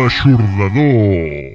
L'aixordador.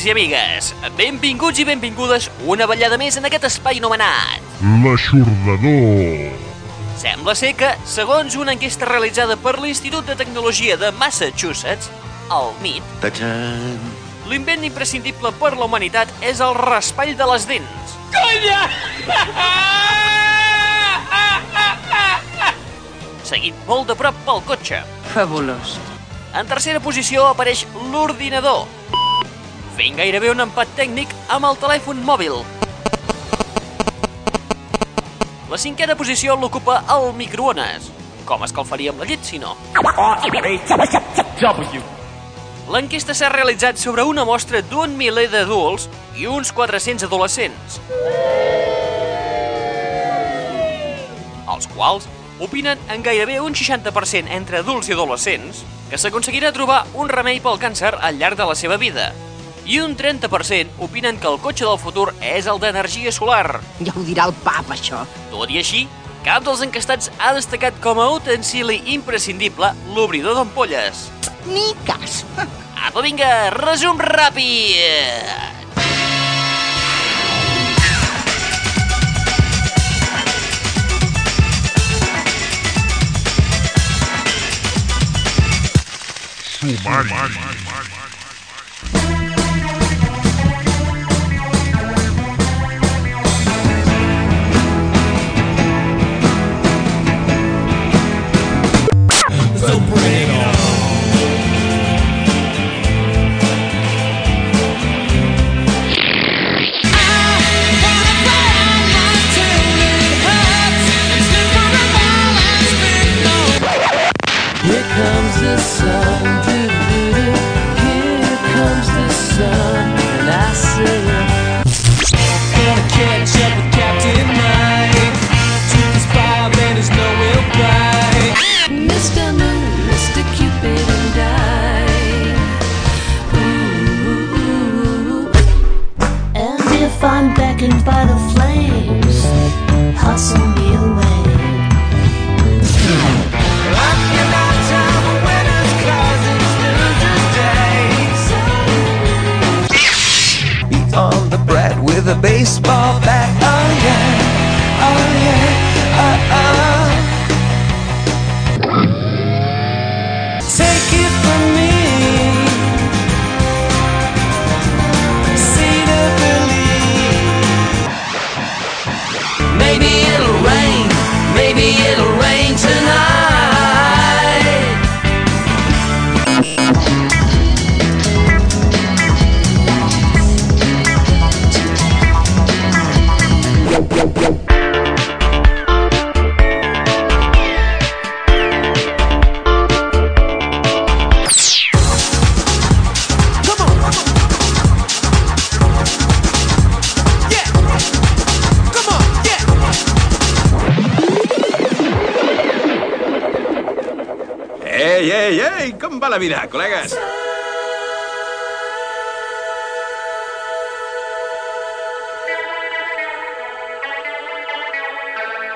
Amics i amigues! Benvinguts i benvingudes una ballada més en aquest espai anomenat. L'aixordador. Sembla ser que, segons una enquesta realitzada per l'Institut de Tecnologia de Massachusetts, el MIT, Tachan. l'invent imprescindible per la humanitat és el raspall de les dents. Conya! Seguit molt de prop pel cotxe. Fabulós. En tercera posició apareix l'ordinador, fent gairebé un empat tècnic amb el telèfon mòbil. La cinquena posició l'ocupa el microones. Com escalfaríem la llet, si no? L'enquesta s'ha realitzat sobre una mostra d'un miler d'adults i uns 400 adolescents. Els quals opinen en gairebé un 60% entre adults i adolescents que s'aconseguirà trobar un remei pel càncer al llarg de la seva vida. I un 30% opinen que el cotxe del futur és el d'energia solar. Ja ho dirà el pap, això. Tot i així, cap dels encastats ha destacat com a utensili imprescindible l'obridor d'ampolles. Ni cas. Apa, vinga, resum ràpid! Sumari. Here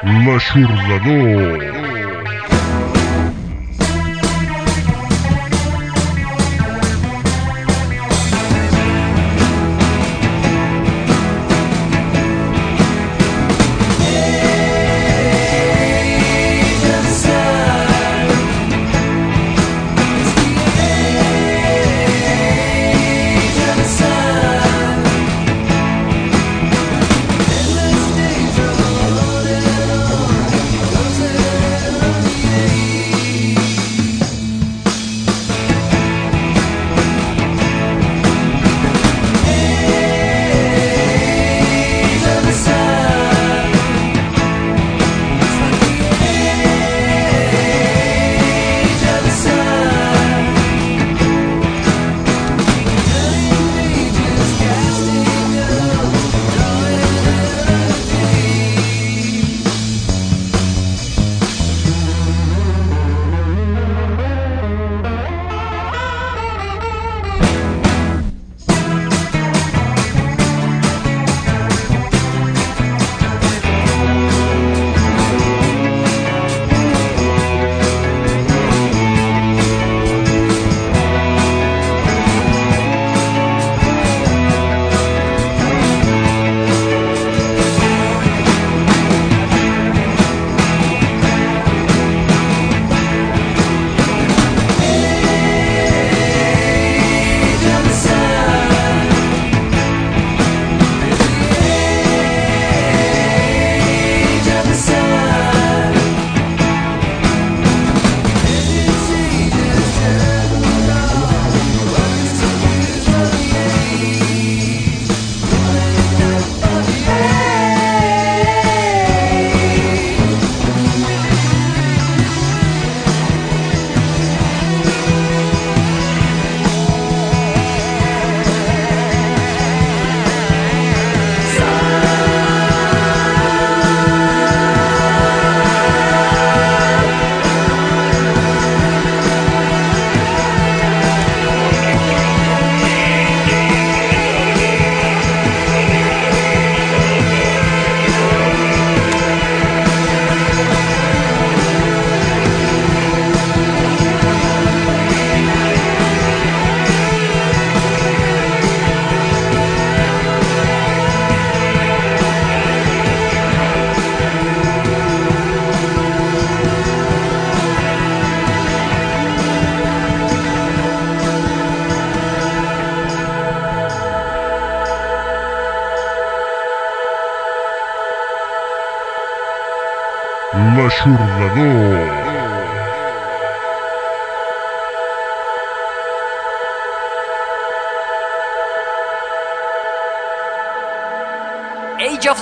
L'aixordador.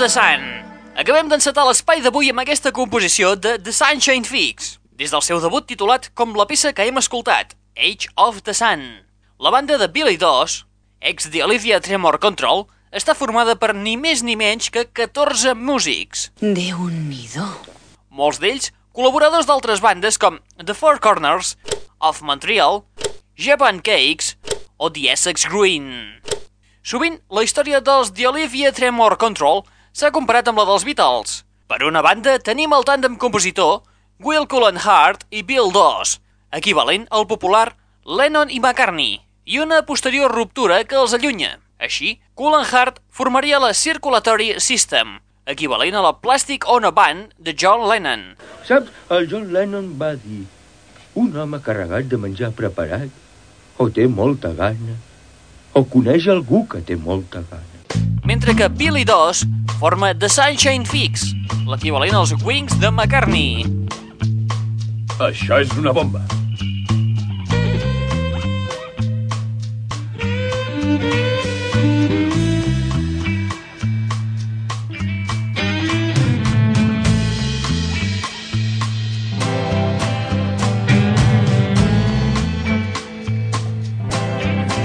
The Sun. Acabem d'encetar l'espai d'avui amb aquesta composició de The Sunshine Fix, des del seu debut titulat com la peça que hem escoltat, Age of the Sun. La banda de Billy Doss, ex de Olivia Tremor Control, està formada per ni més ni menys que 14 músics. Déu-n'hi-do. Molts d'ells col·laboradors d'altres bandes com The Four Corners, of Montreal, Japan Cakes o The Essex Green. Sovint, la història dels The Olivia Tremor Control s'ha comparat amb la dels Beatles. Per una banda, tenim el tàndem compositor Will Cullen Hart i Bill Doss, equivalent al popular Lennon i McCartney, i una posterior ruptura que els allunya. Així, Cullen Hart formaria la Circulatory System, equivalent a la Plastic Ono Band de John Lennon. Saps, el John Lennon va dir un home carregat de menjar preparat o té molta gana o coneix algú que té molta gana. Mentre que Billy Doss forma The Sunshine Fix, l'equivalent als Wings de McCartney. Això és una bomba.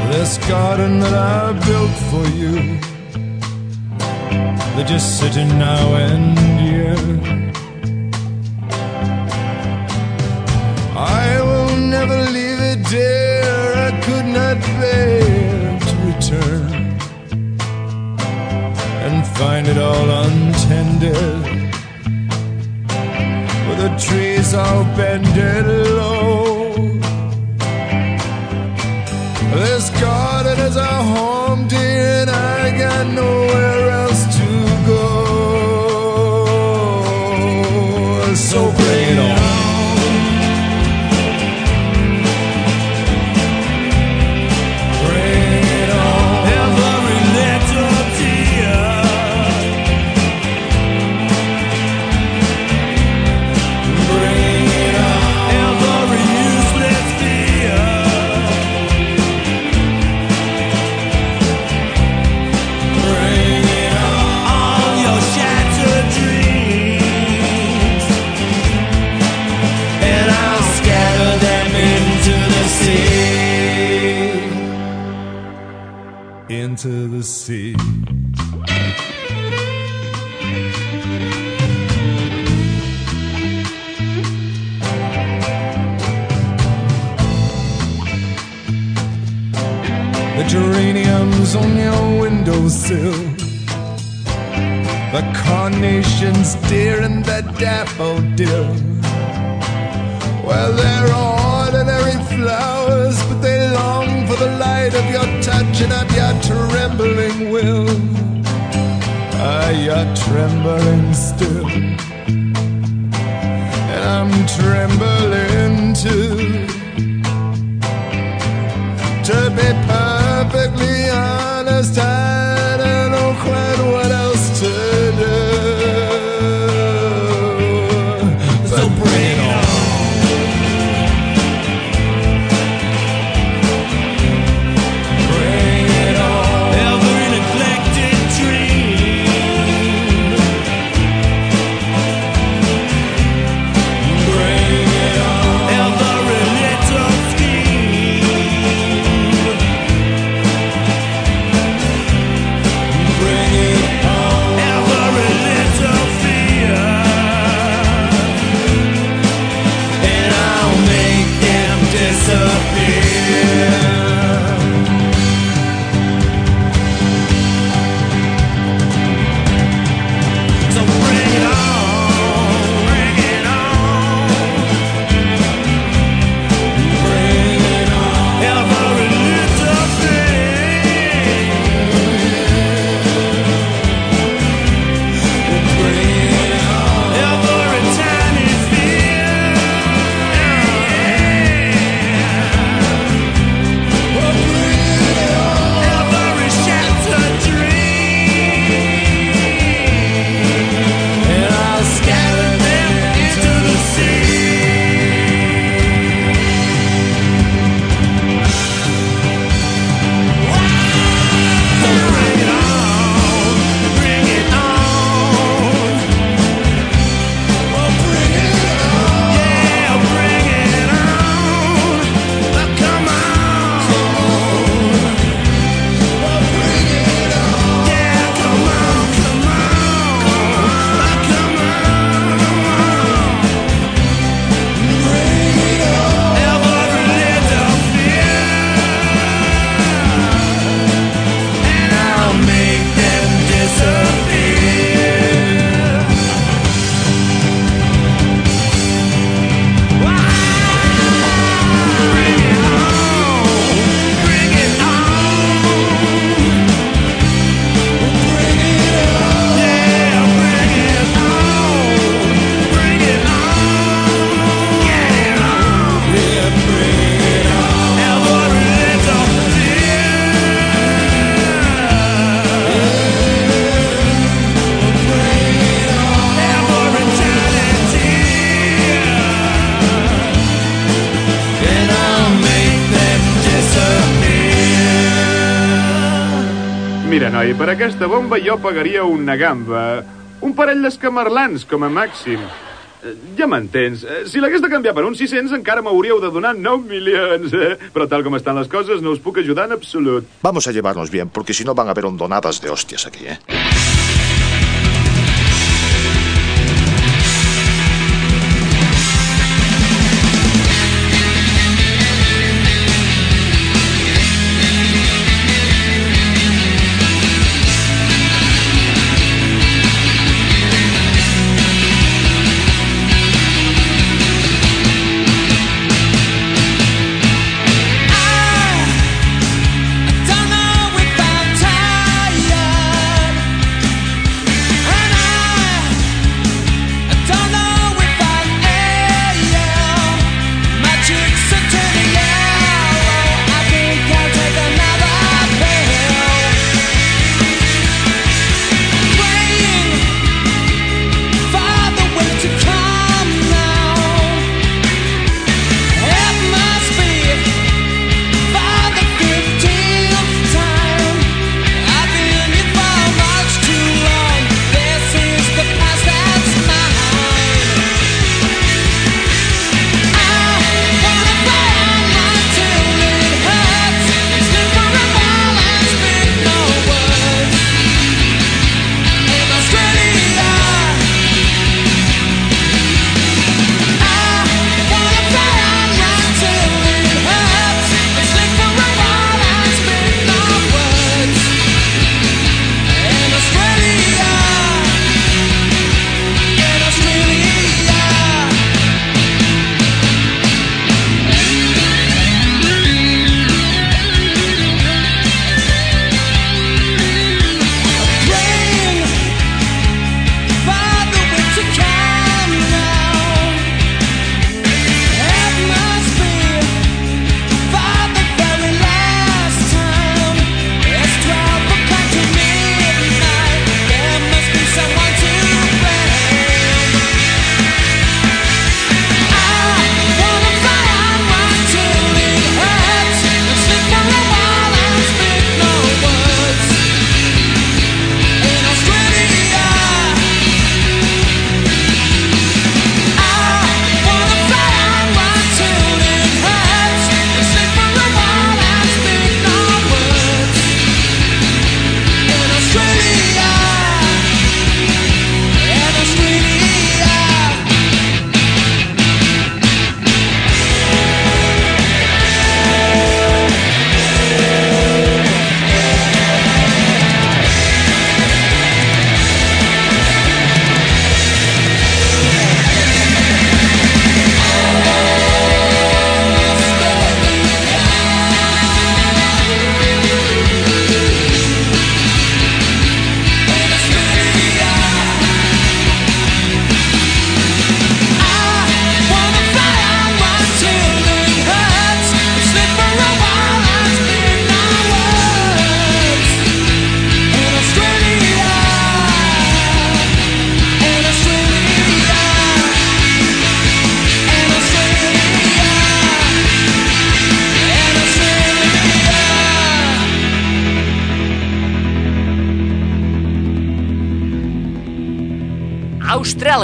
This garden that I built for you, They're just sitting now and yeah, I will never leave it, dear. I could not bear to return and find it all untended. With the trees all bended. ocean's dear and the daffodil. Well, they're ordinary flowers, but they long for the light of your touch and of your trembling will. Ah, you're trembling still, and I'm trembling. per aquesta bomba jo pagaria una gamba. Un parell d'escamarlans, com a màxim. Eh, ja m'entens. Eh, si l'hagués de canviar per uns 600, encara m'hauríeu de donar 9 milions. Eh? Però tal com estan les coses, no us puc ajudar en absolut. Vamos a llevarnos bien, porque si no van a haber ondonadas de hostias aquí, eh?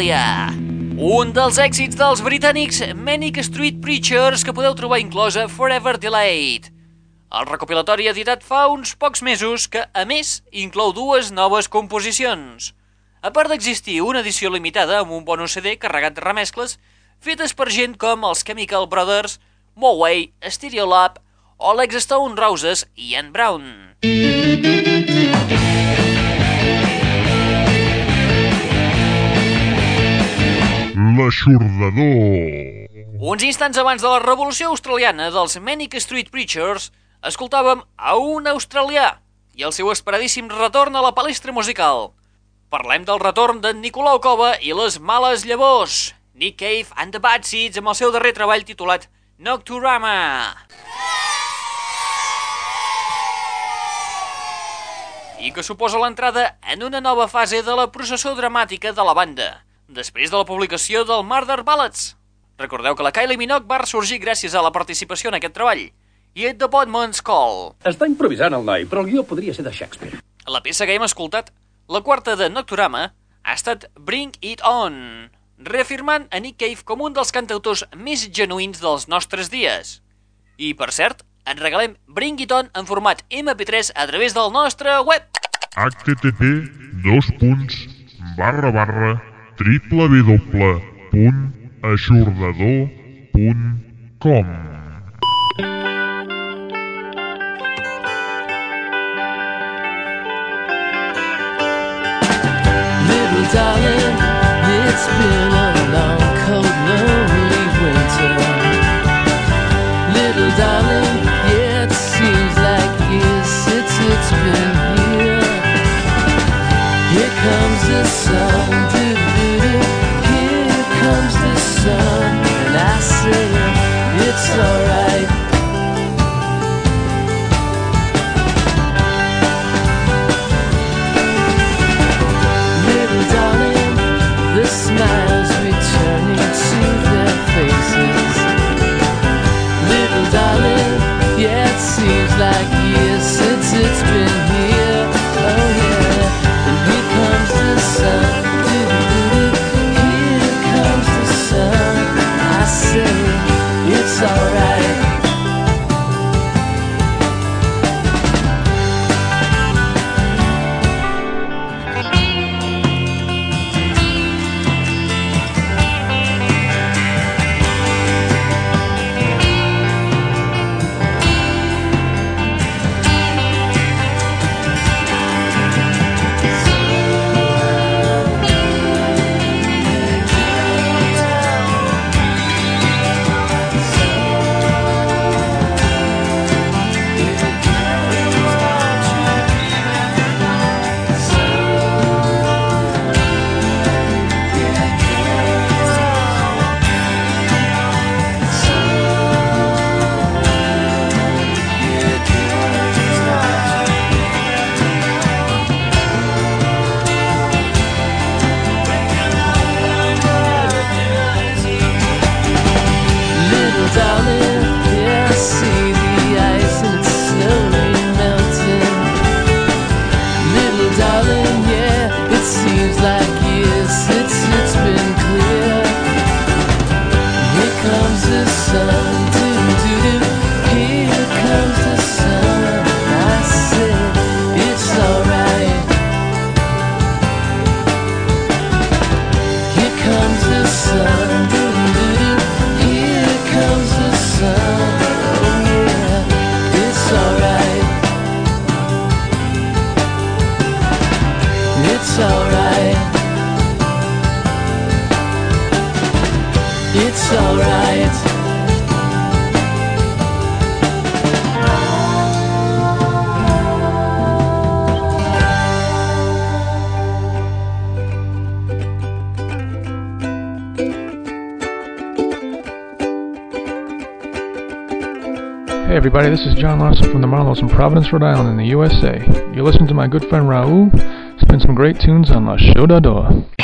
Austràlia. Un dels èxits dels britànics Manic Street Preachers que podeu trobar inclosa Forever Delayed. El recopilatori editat fa uns pocs mesos que, a més, inclou dues noves composicions. A part d'existir una edició limitada amb un bonus CD carregat de remescles fetes per gent com els Chemical Brothers, Moway, Stereolab o l'ex Stone Roses Ian Brown. L'aixordador. Uns instants abans de la revolució australiana dels Manic Street Preachers, escoltàvem a un australià i el seu esperadíssim retorn a la palestra musical. Parlem del retorn d'en Nicolau Cova i les males llavors, Nick Cave and the Bad Seeds amb el seu darrer treball titulat Nocturama. i que suposa l'entrada en una nova fase de la processó dramàtica de la banda, després de la publicació del Murder Ballads. Recordeu que la Kylie Minogue va sorgir gràcies a la participació en aquest treball, i The Bodman's Call. Està improvisant el noi, però el guió podria ser de Shakespeare. La peça que hem escoltat, la quarta de Nocturama, ha estat Bring It On, reafirmant a Nick Cave com un dels cantautors més genuïns dels nostres dies. I, per cert, et regalem Bring It On en format MP3 a través del nostre web. http dos punts barra barra triple w punt aixordador punt com Little darling, it's been like years since it's been here. Oh yeah, and here comes the sun. Here comes the sun. I say it's alright. Alright. Hey everybody, this is John Lawson from the Marlows in Providence, Rhode Island in the USA. You're listening to my good friend Raul spin some great tunes on La Chodador. Thank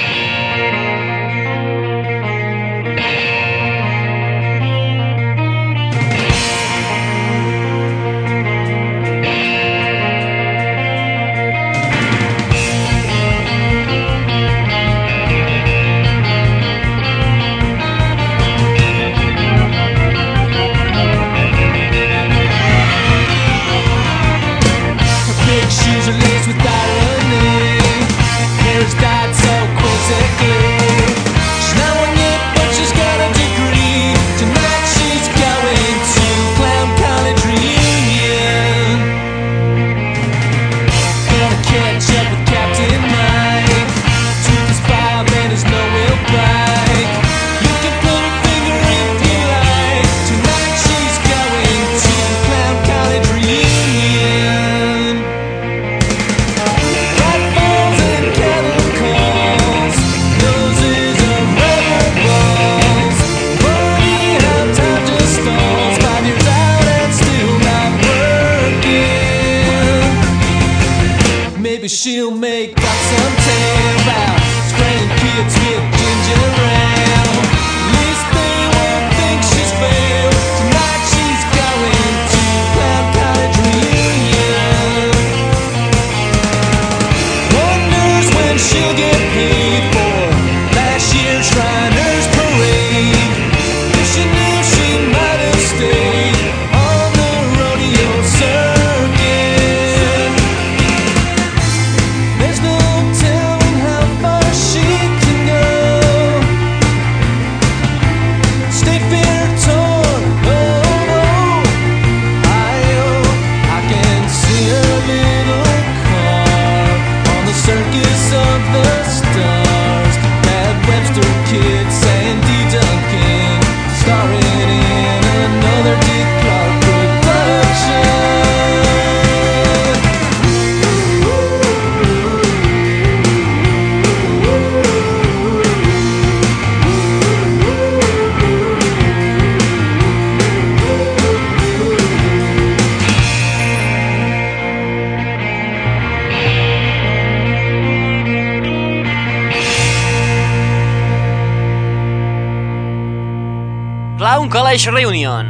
College Reunion.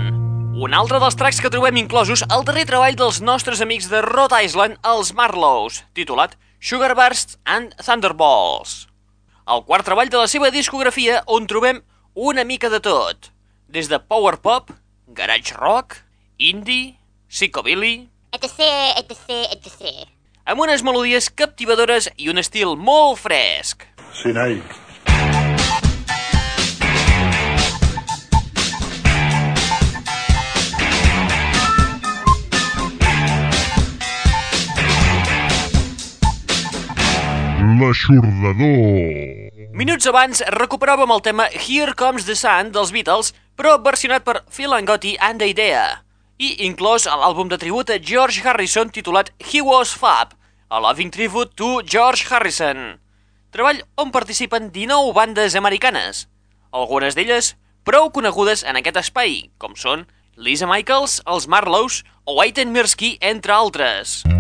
Un altre dels tracks que trobem inclosos al darrer treball dels nostres amics de Rhode Island, els Marlows, titulat Sugar Bursts and Thunderballs. El quart treball de la seva discografia on trobem una mica de tot, des de power pop, garage rock, indie, psychobilly, etc, etc, etc. amb unes melodies captivadores i un estil molt fresc. Sí, noi. L'aixordador. Minuts abans recuperàvem el tema Here Comes the Sun dels Beatles, però versionat per Phil Angotti and the Idea, i inclòs a l'àlbum de tribut a George Harrison titulat He Was Fab, a Loving Tribute to George Harrison. Treball on participen 19 bandes americanes, algunes d'elles prou conegudes en aquest espai, com són Lisa Michaels, els Marlows o Aiton Mirsky, entre altres. Mr.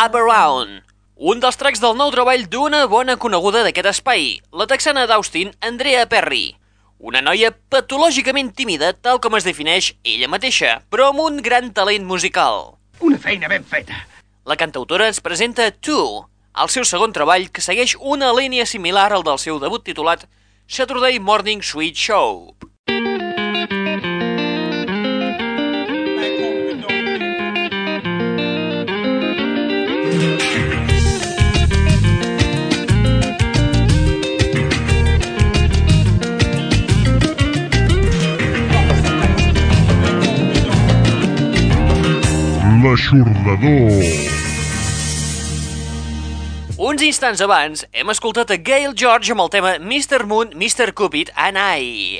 Up Around, un dels tracks del nou treball d'una bona coneguda d'aquest espai, la texana d'Austin, Andrea Perry. Una noia patològicament tímida, tal com es defineix ella mateixa, però amb un gran talent musical. Una feina ben feta. La cantautora ens presenta Two, el seu segon treball que segueix una línia similar al del seu debut titulat Saturday Morning Sweet Show. L'aixordador. Uns instants abans hem escoltat a Gail George amb el tema Mr. Moon, Mr. Cupid and I,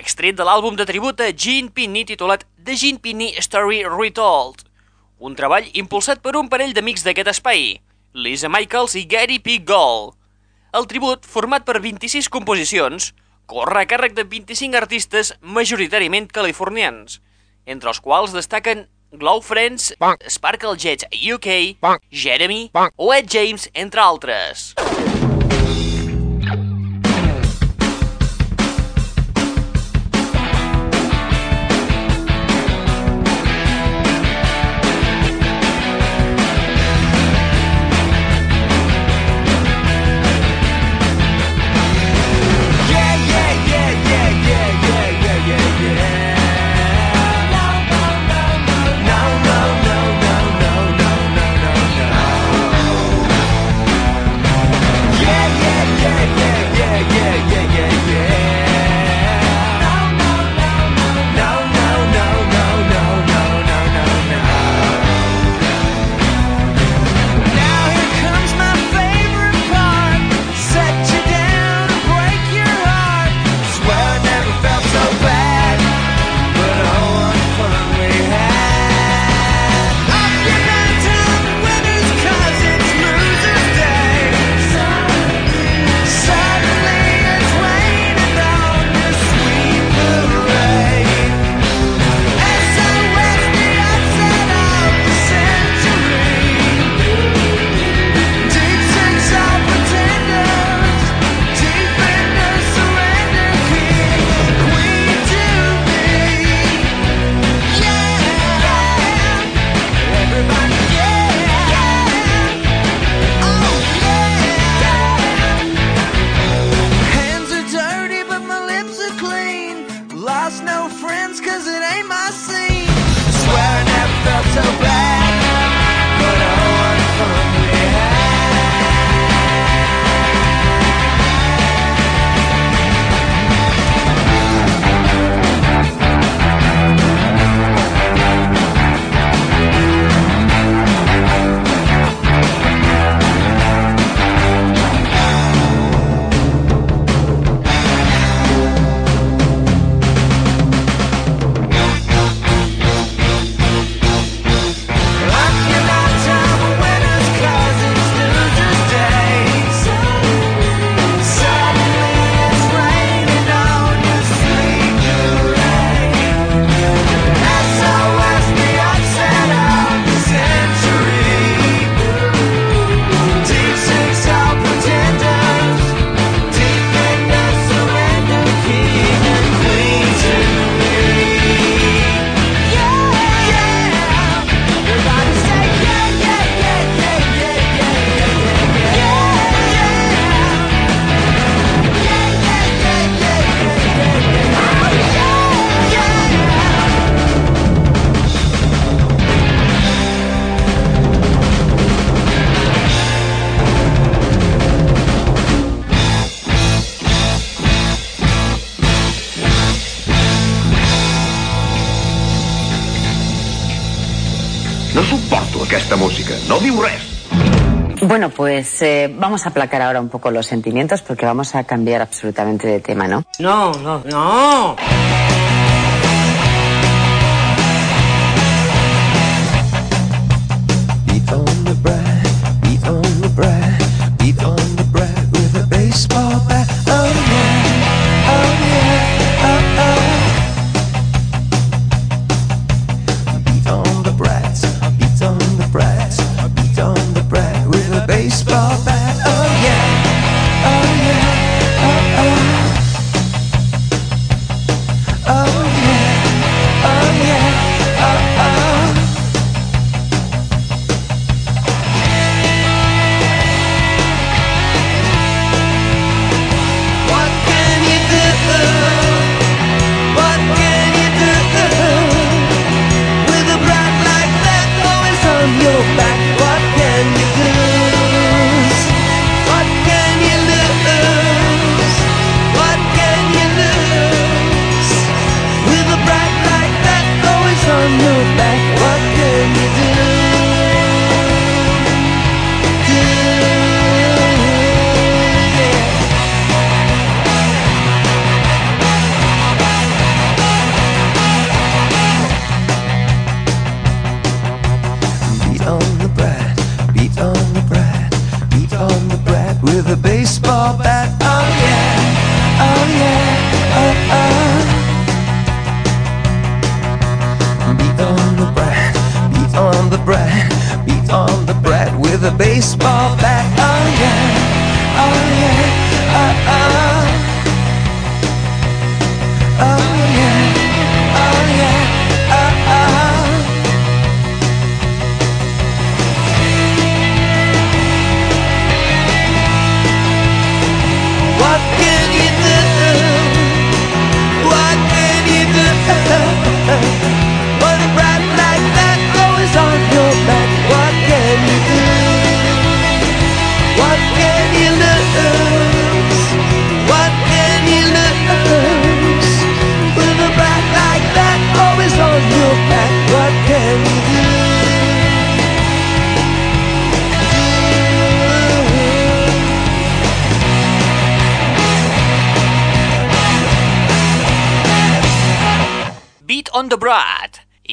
extret de l'àlbum de tribut a Gene Pinney titulat The Gene Pinney Story Retold, un treball impulsat per un parell d'amics d'aquest espai, Lisa Michaels i Gary P. Gold. El tribut, format per 26 composicions, corre a càrrec de 25 artistes majoritàriament californians, entre els quals destaquen Glow Friends, Sparkle Jets UK, Jeremy o Ed James, entre altres. Vamos a aplacar ahora un poco los sentimientos porque vamos a cambiar absolutamente de tema, ¿no? No, no, no.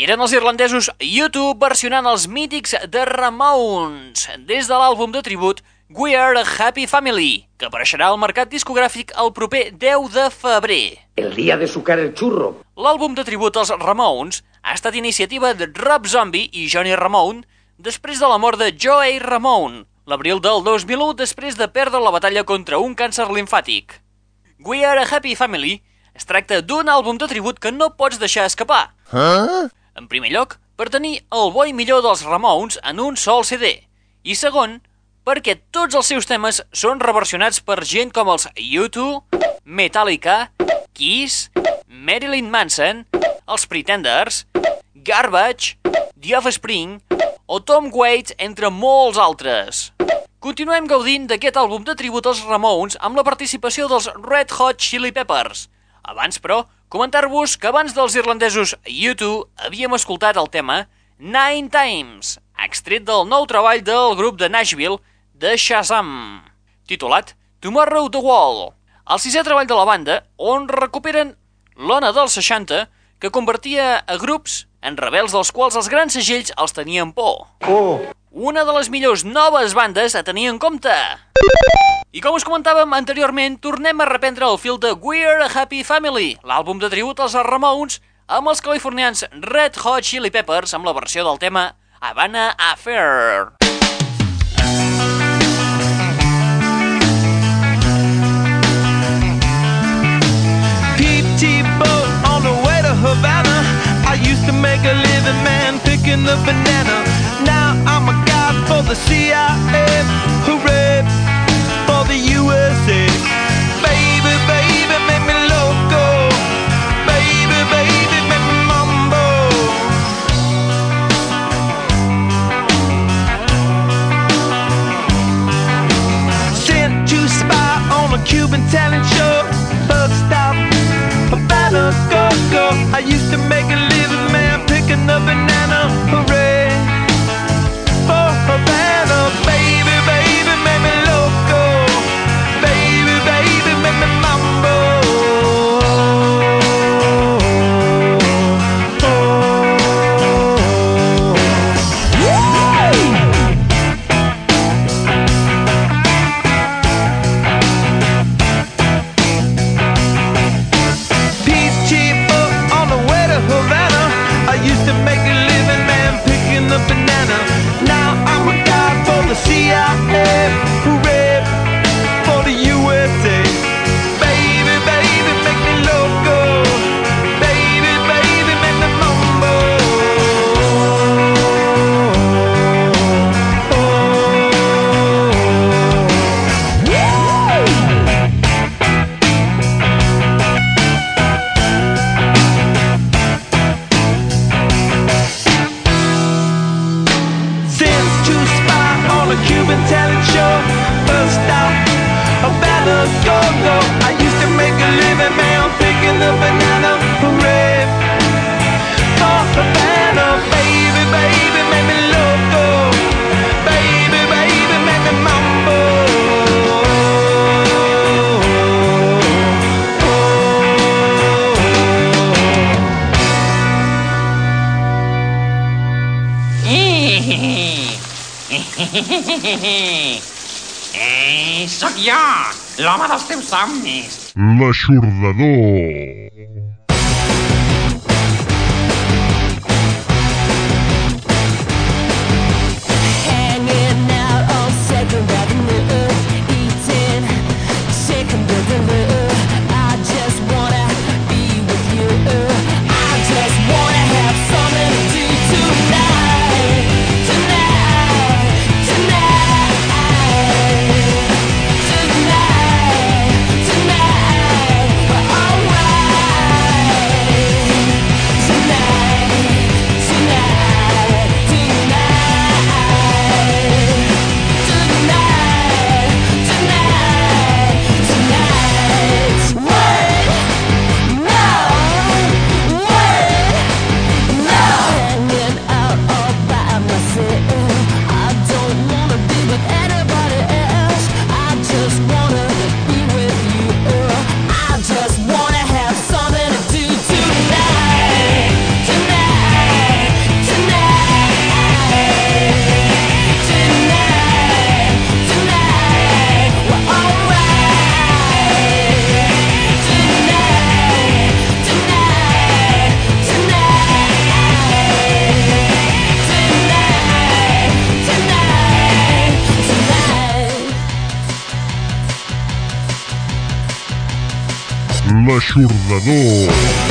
Eren els irlandesos YouTube versionant els mítics de Ramones des de l'àlbum de tribut We Are a Happy Family, que apareixerà al mercat discogràfic el proper 10 de febrer. El día de sucar el churro. L'àlbum de tribut als Ramones ha estat iniciativa de Rob Zombie i Johnny Ramone després de la mort de Joey Ramone, l'abril del 2001 després de perdre la batalla contra un càncer limfàtic. We Are a Happy Family es tracta d'un àlbum de tribut que no pots deixar escapar. Huh? En primer lloc, per tenir el bo i millor dels Ramones en un sol CD. I segon, perquè tots els seus temes són reversionats per gent com els U2, Metallica, Kiss, Marilyn Manson, els Pretenders, Garbage, The Offspring o Tom Waits, entre molts altres. Continuem gaudint d'aquest àlbum de tribut als Ramones amb la participació dels Red Hot Chili Peppers. Abans, però, comentar-vos que abans dels irlandesos U2 havíem escoltat el tema Nine Times, extret del nou treball del grup de Nashville de Shazam, titulat Tomorrow the Wall, el sisè treball de la banda on recuperen l'ona dels 60 que convertia a grups en rebels dels quals els grans segells els tenien por. Oh. Una de les millors noves bandes a tenir en compte. I com us comentàvem anteriorment, tornem a reprendre el fil de We're a Happy Family, l'àlbum de tribut als Ramones, amb els californians Red Hot Chili Peppers amb la versió del tema Havana Affair. Man, the banana. Now I'm a guy for the CIA. Hooray for the USA. Baby, baby, make me loco. Baby, baby, make me mambo. Sent to spy on a Cuban talent show. Bus stop, Havana, go, go. I used to make a living, man, picking the banana. L'aixordador. L'aixordador.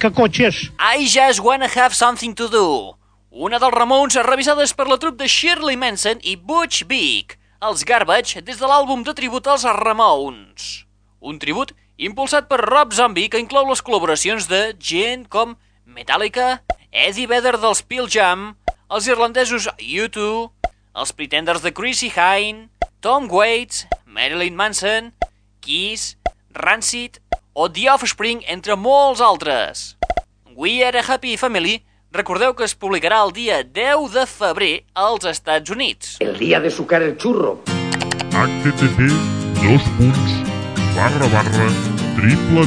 Trencacotxes. I just wanna have something to do. Una dels Ramones revisades per la trup de Shirley Manson i Butch Vig, els Garbage, des de l'àlbum de tribut als Ramones. Un tribut impulsat per Rob Zombie que inclou les col·laboracions de gent com Metallica, Eddie Vedder dels Pearl Jam, els irlandesos U2, els Pretenders de Chrissy Hine, Tom Waits, Marilyn Manson, Kiss, Rancid o The Offspring, entre molts altres. We Are a Happy Family, recordeu que es publicarà el dia 10 de febrer als Estats Units. El día de sucar el churro. http dos punts barra barra triple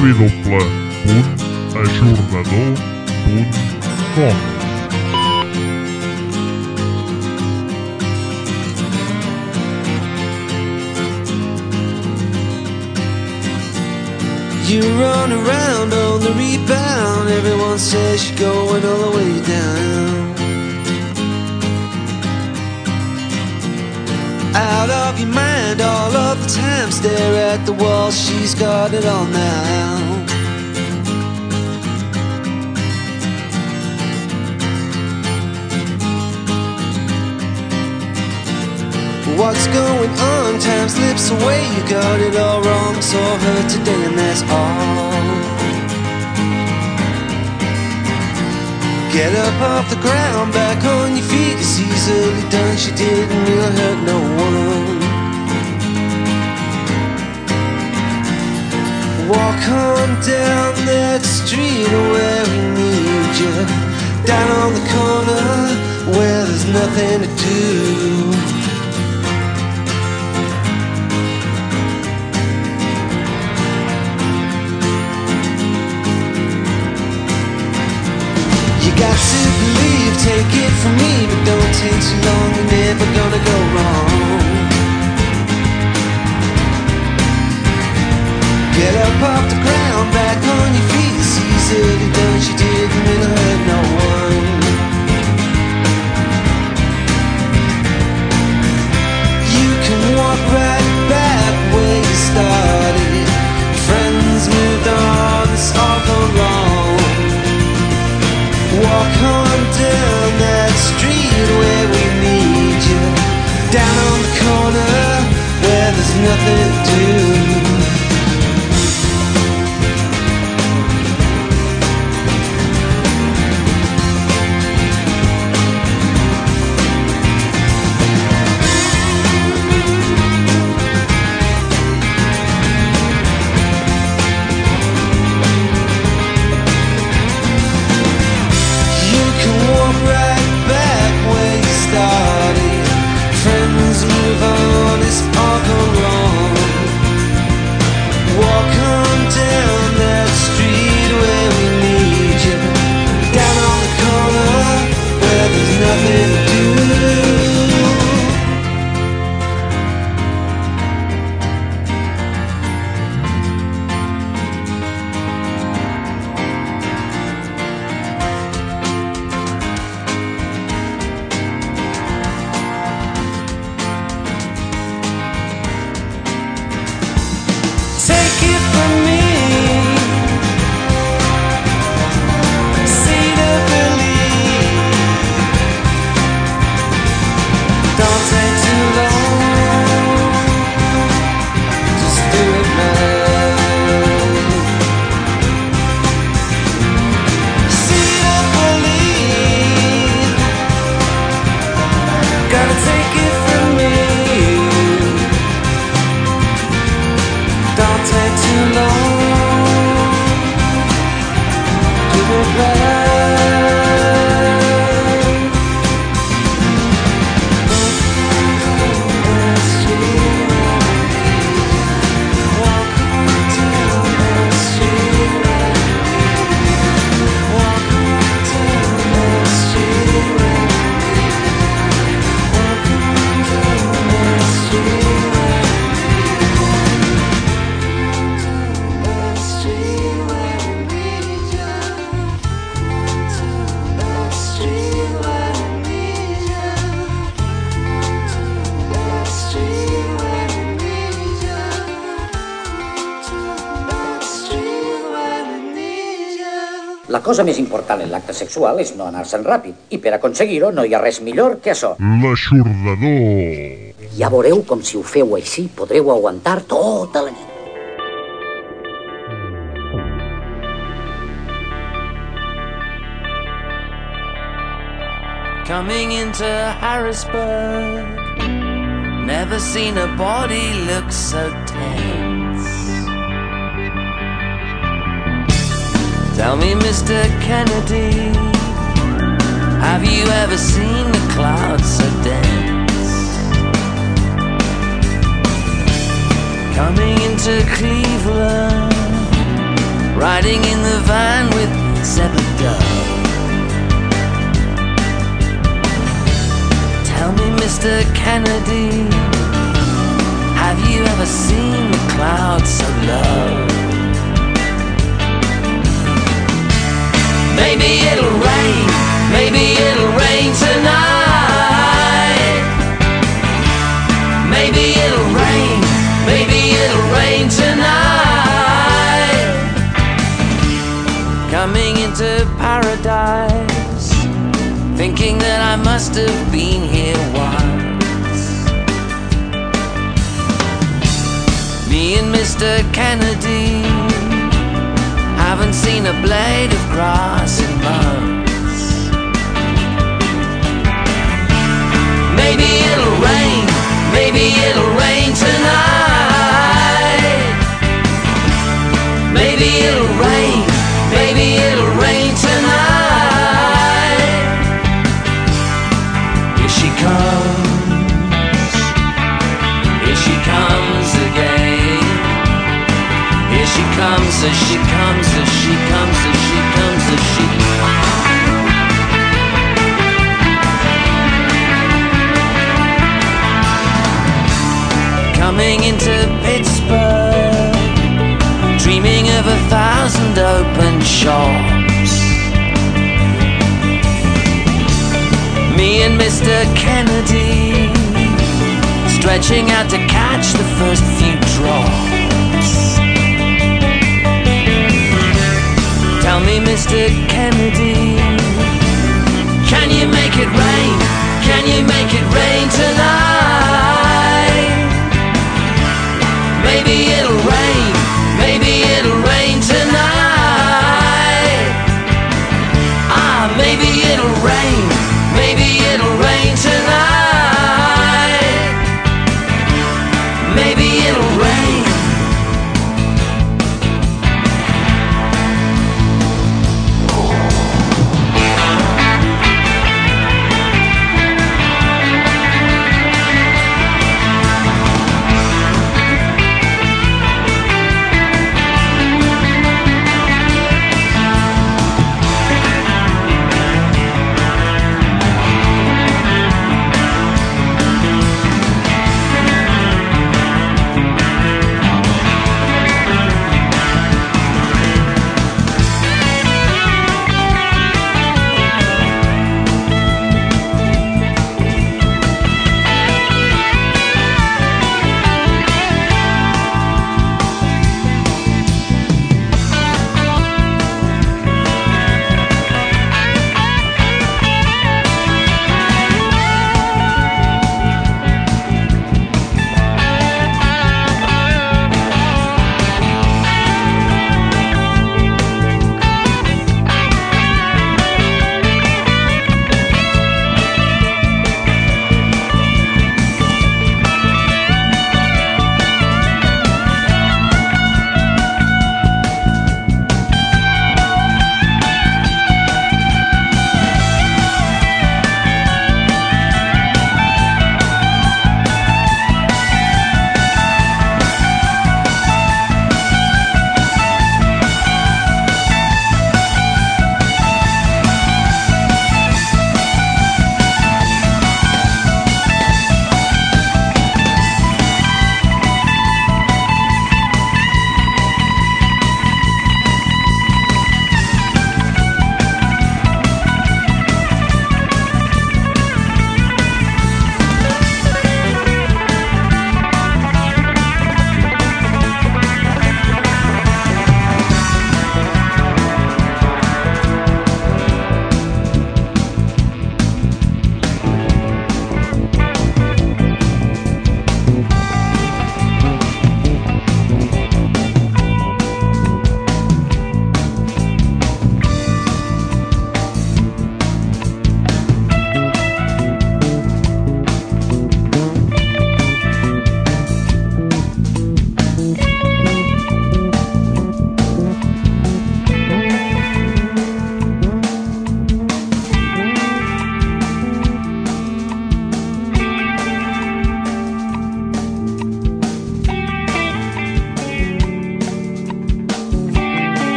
You run around on the rebound. Everyone says you're going all the way down. Out of your mind all of the time. Stare at the wall, she's got it all now. What's going on? Time slips away. You got it all wrong. Saw her today, and that's all. Get up off the ground, back on your feet. It's easily done. She didn't really hurt no one. Walk on down that street where we need you. Down on the corner where there's nothing to do. Got to believe, take it from me, but don't take too long, you're never gonna go wrong. Get up off the ground, back on your feet, it's easily done, she didn't really hurt no one. You can walk right back where you started. Down that street where we need you. Down on the corner where there's nothing to do. Cosa més important en l'acte sexual és no anar-se'n ràpid, i per aconseguir-ho no hi ha res millor que això. L'aixordador. Ja veureu com si ho feu així podreu aguantar tota la nit. Coming into Harrisburg, never seen a body look so tense. Tell me, Mr. Kennedy, have you ever seen the clouds so dense? Coming into Cleveland, riding in the van with Zebedee. Tell me, Mr. Kennedy, have you ever seen the clouds so low? Maybe it'll rain, maybe it'll rain tonight. Maybe it'll rain, maybe it'll rain tonight. Coming into paradise, thinking that I must have been here once. Me and Mr. Kennedy haven't seen a blade of grass in months. Maybe it'll rain, maybe it'll rain tonight. Maybe it'll rain, maybe it'll rain tonight. Here she comes, here she comes again. Here she comes, as she comes, Coming into Pittsburgh, dreaming of a thousand open shops. Me and Mr. Kennedy stretching out to catch the first few drops. Tell me, Mr. Kennedy, Can you make it rain Can you make it rain tonight?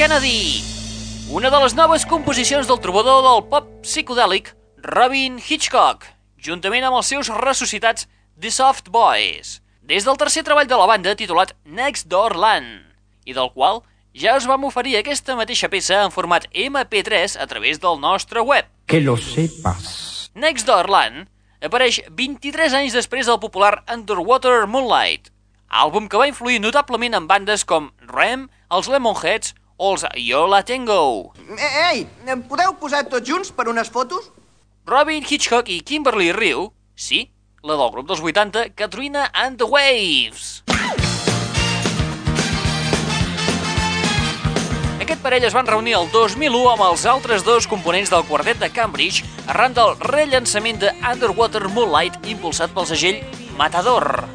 Kennedy, una de les noves composicions del trobador del pop psicodèlic Robin Hitchcock, juntament amb els seus ressuscitats The Soft Boys, des del tercer treball de la banda titulat Next Door Land, i del qual ja us vam oferir aquesta mateixa peça en format MP3 a través del nostre web. Que lo sepas. Next Door Land apareix 23 anys després del popular Underwater Moonlight, àlbum que va influir notablement en bandes com Rem, els Lemonheads o els Yo La Tengo. Ei, em podeu posar tots junts per unes fotos? Robin Hitchcock i Kimberly Rue, sí, la del grup dels 80, Katrina and the Waves. Aquest parell es van reunir el 2001 amb els altres dos components del quartet de Cambridge arran del rellançament de Underwater Moonlight impulsat pel segell Matador.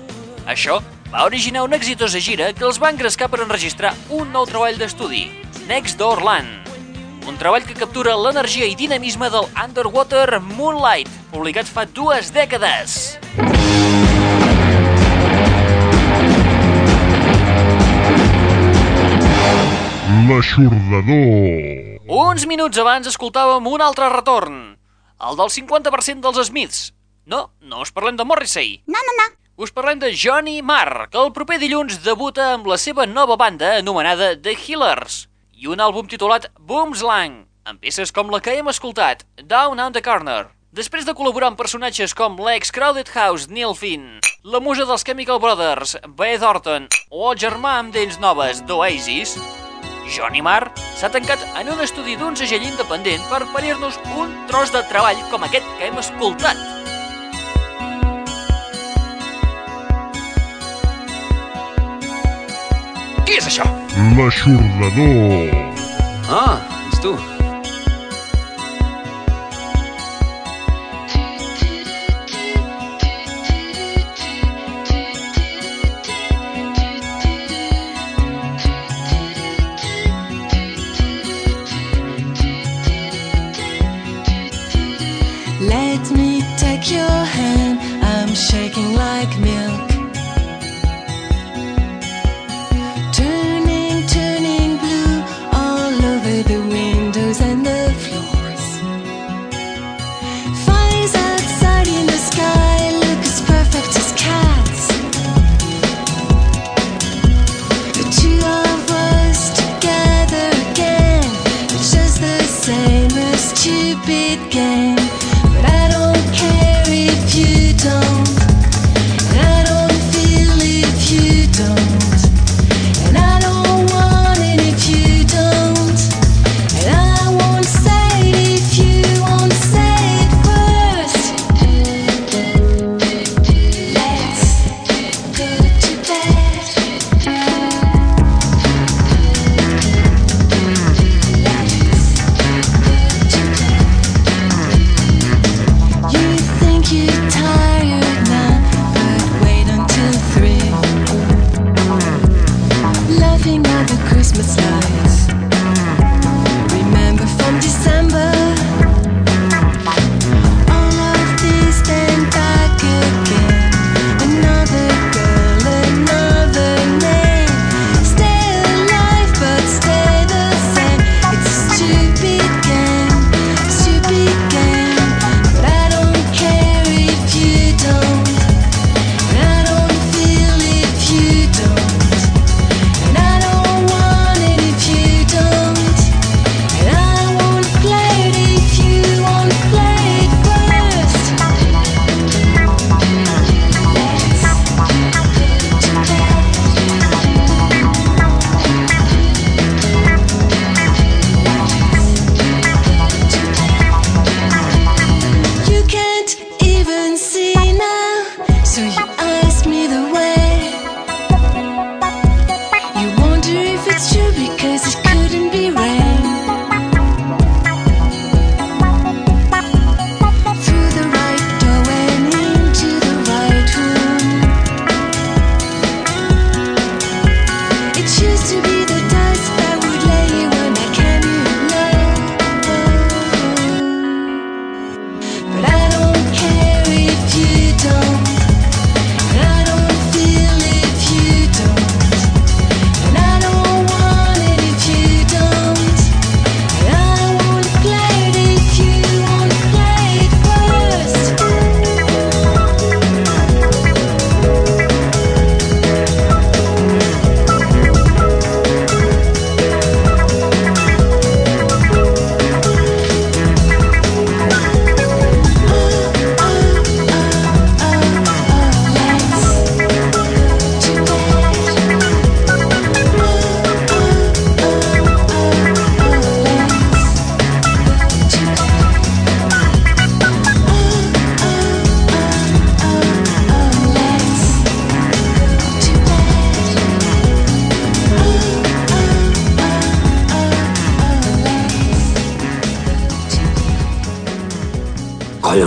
Això va originar una exitosa gira que els va engrescar per enregistrar un nou treball d'estudi, Next Door Land. Un treball que captura l'energia i dinamisme del Underwater Moonlight, publicat fa dues dècades. L'aixordador. Uns minuts abans escoltàvem un altre retorn, el del 50% dels Smiths. No, no us parlem de Morrissey. No, no, no. Us parlem de Johnny Marr, que el proper dilluns debuta amb la seva nova banda anomenada The Healers i un àlbum titulat Boomslang, amb peces com la que hem escoltat, Down on the Corner. Després de col·laborar amb personatges com l'ex Crowded House Neil Finn, la musa dels Chemical Brothers, Beth Orton o el germà amb dents noves d'Oasis, Johnny Marr s'ha tancat en un estudi d'un segell independent per parir-nos un tros de treball com aquest que hem escoltat. És això? Ah, ets tu. Let me take your hand, I'm shaking like milk.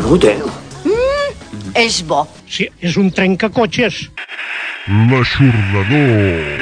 conegut, eh? Mm, és bo. Sí, és un trencacotxes. L'Aixordador.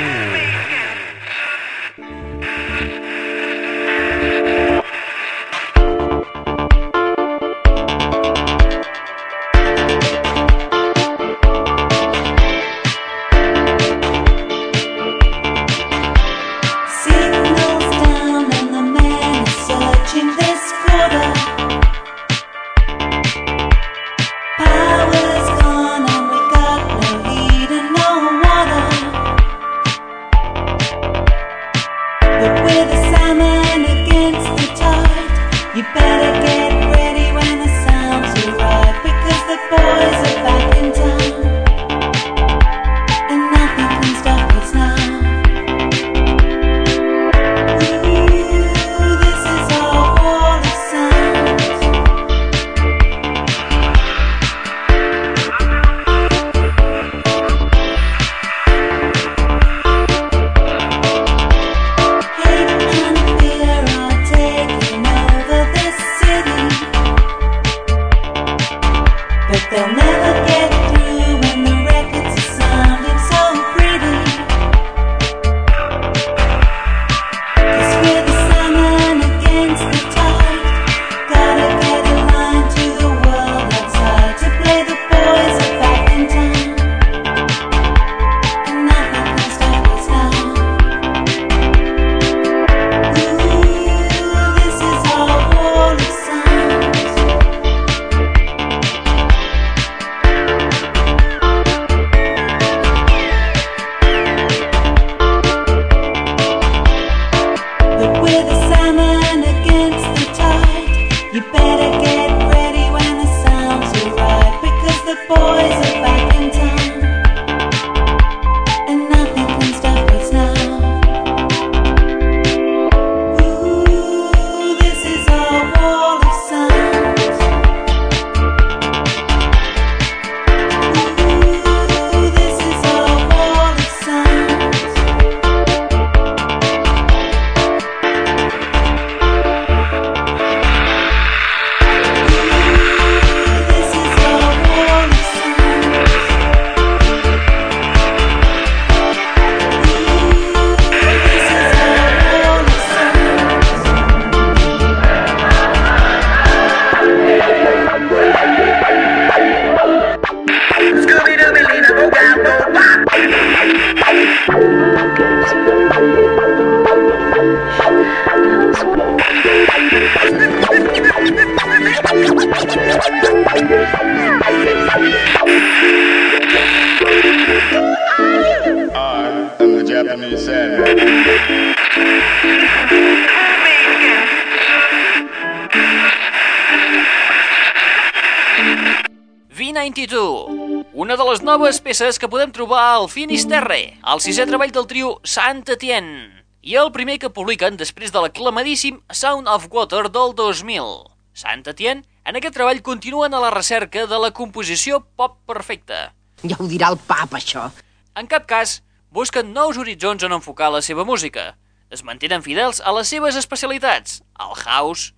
Peces que podem trobar al Finisterre, el sisè treball del trio Saint Etienne, i el primer que publiquen després de l'aclamadíssim Sound of Water del 2000. Saint Etienne, en aquest treball continuen a la recerca de la composició pop perfecta. Ja ho dirà el pap, això. En cap cas, busquen nous horitzons on enfocar la seva música. Es mantenen fidels a les seves especialitats, el house,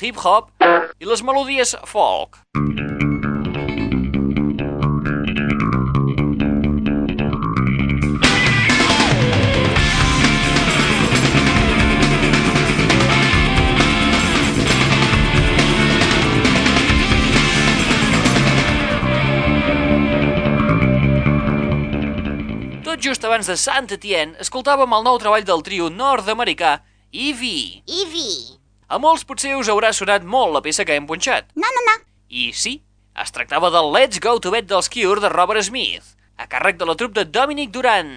hip-hop i les melodies folk. Tot just abans de Sant Etienne, escoltàvem el nou treball del trio nord-americà Eevee. Eevee. A molts potser us haurà sonat molt la peça que hem punxat. No, no, no. I sí, es tractava del Let's Go to Bed dels Cure de Robert Smith, a càrrec de la trup de Dominic Duran.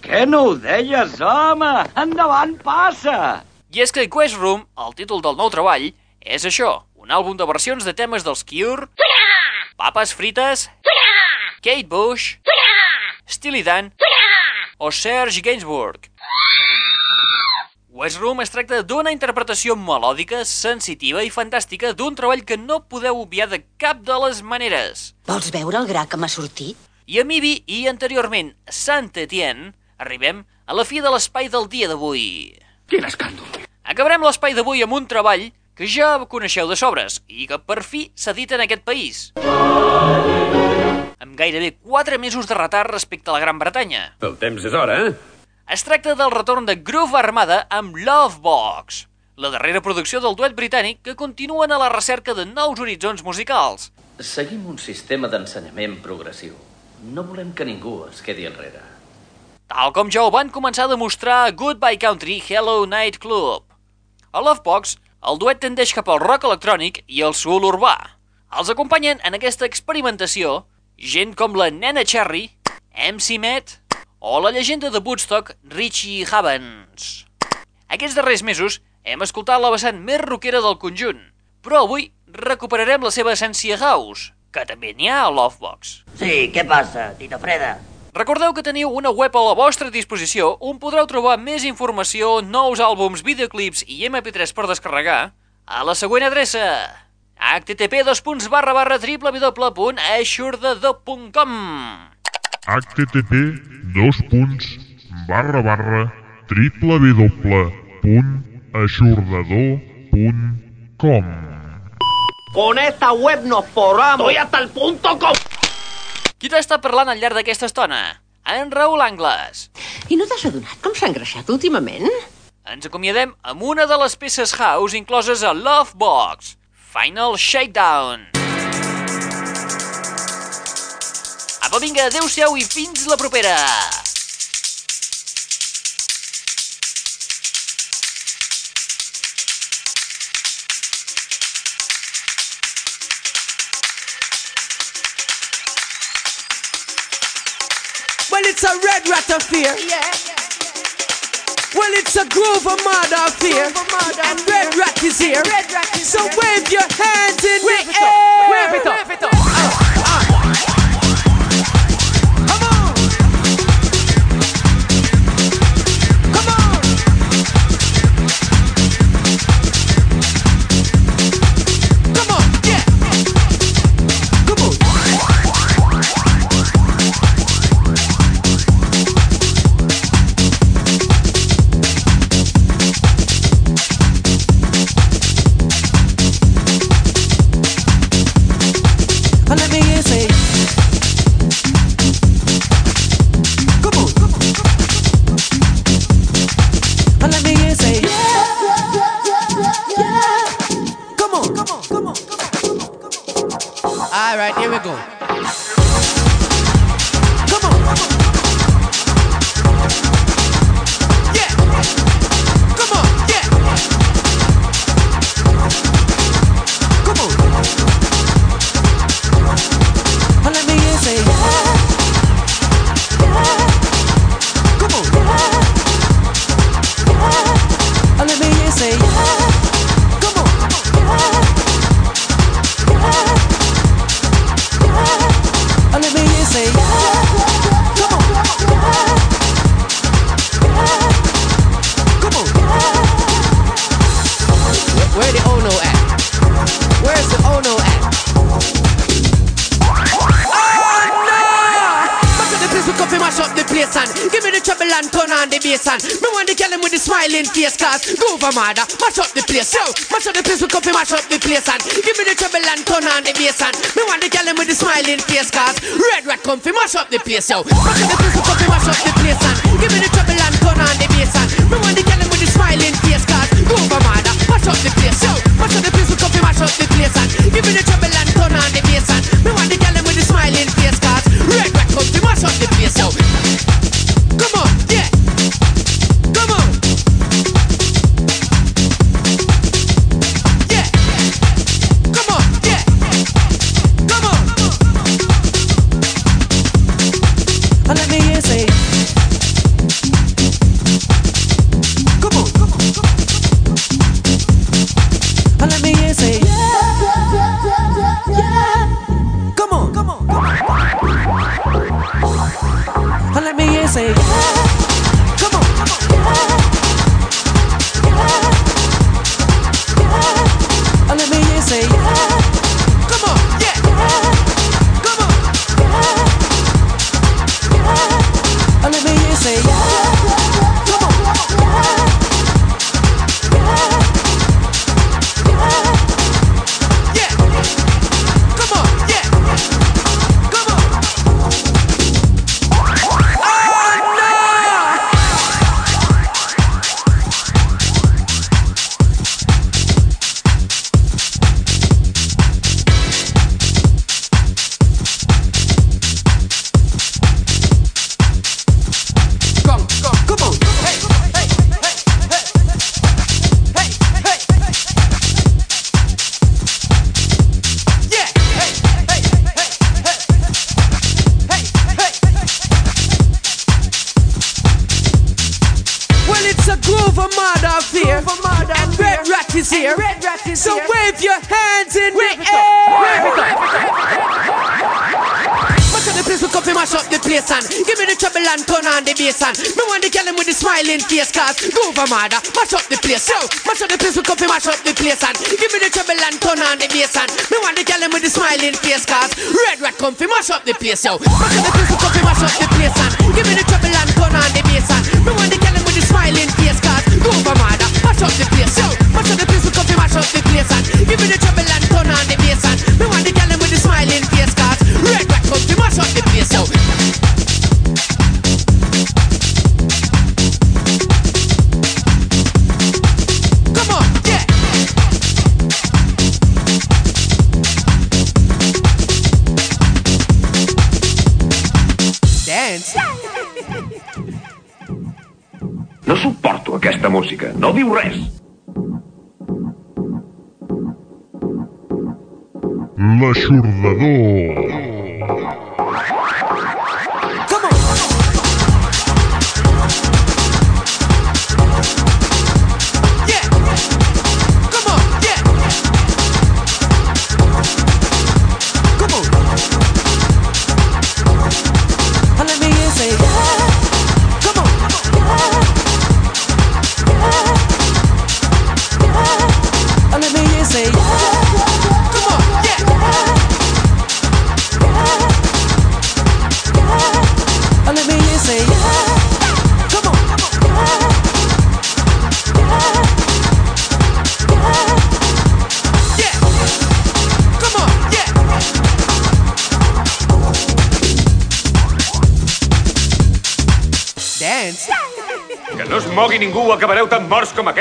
Què no ho deies, home? Endavant, passa! I és que Quest Room, el títol del nou treball, és això, un àlbum de versions de temes dels Cure, Papes Frites, Kate Bush, Steely Dan o Serge Gainsbourg. West Room es tracta d'una interpretació melòdica, sensitiva i fantàstica d'un treball que no podeu obviar de cap de les maneres. Vols veure el gra que m'ha sortit? I a Mibi i anteriorment Saint Etienne, arribem a la fi de l'espai del dia d'avui. Quin escàndol! Acabarem l'espai d'avui amb un treball que ja coneixeu de sobres i que per fi s'edita en aquest país. Amb gairebé 4 mesos de retard respecte a la Gran Bretanya. El temps és hora, eh? Es tracta del retorn de Groove Armada amb Lovebox, la darrera producció del duet britànic que continuen a la recerca de nous horitzons musicals. Seguim un sistema d'ensenyament progressiu. No volem que ningú es quedi enrere. Tal com ja ho van començar a demostrar a Goodbye Country Hello Night Club. A Lovebox, el duet tendeix cap al rock electrònic i el soul urbà. Els acompanyen en aquesta experimentació gent com la Nena Cherry, MC Met o la llegenda de Woodstock Richie Havens. Aquests darrers mesos hem escoltat la vessant més rockera del conjunt, però avui recuperarem la seva essència house, que també n'hi ha a Lovebox. Sí, què passa, Tita Freda? Recordeu que teniu una web a la vostra disposició on podreu trobar més informació, nous àlbums, videoclips i mp3 per descarregar a la següent adreça http www.aixordador.com http dos punts barra barra www.aixordador.com Con esta web nos forramos. Estoy hasta el punto com... Qui t'està parlant al llarg d'aquesta estona? En Raül Angles. I no t'has adonat com s'ha engreixat últimament? Ens acomiadem amb una de les peces house incloses a Lovebox, Final Shakedown. Apa, vinga, adeu-siau i fins la propera! Well, it's a red rat affair. Yeah. Well, it's a groove of murder affair. And red rat is here. So wave your hands in the air. Wave it up. Wave it up. commander. Uh, mash up the place, yo. Mash up the place, we come to mash up the place and give me the treble and turn on the bass and me want the girl with the smiling face, cause red red come to mash up the place, yo. Mash up the place, we come to mash up the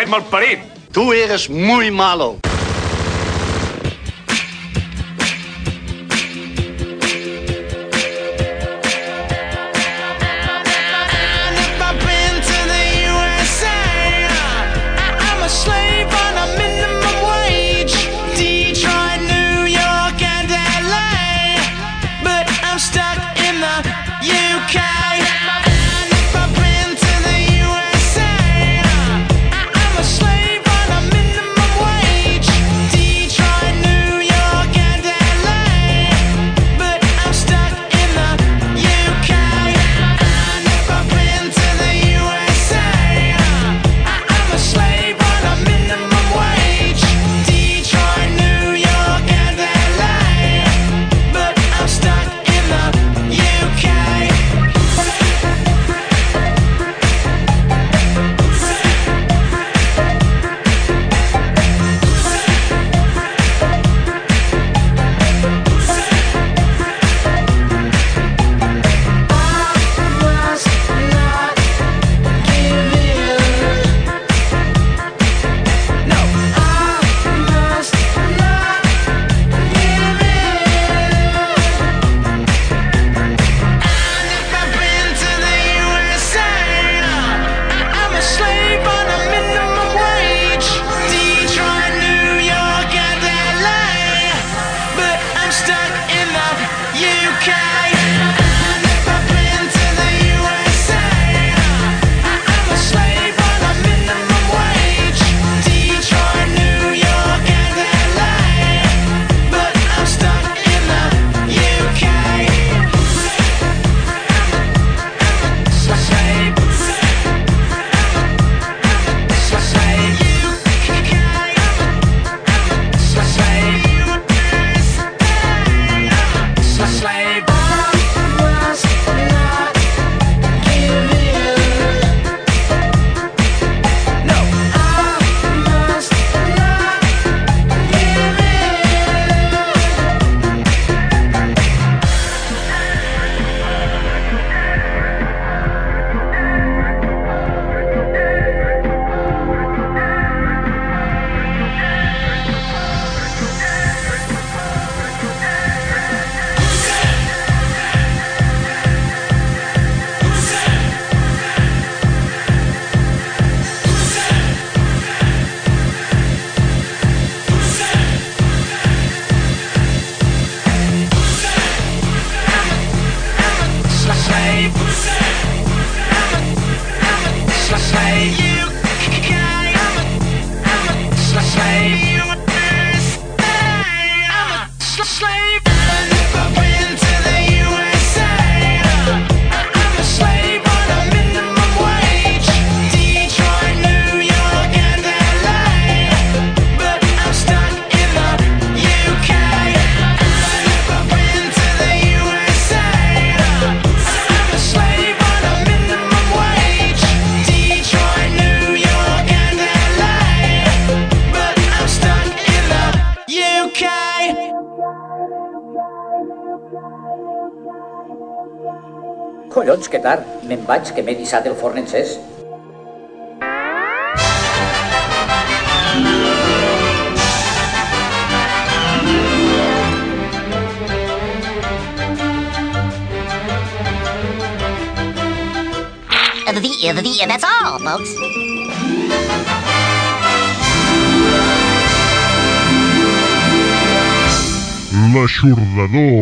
malparit. Tu eres muy malo. Vaig, que m'he dissat el forn encès. The, the, the, that's all, folks. L'aixordador.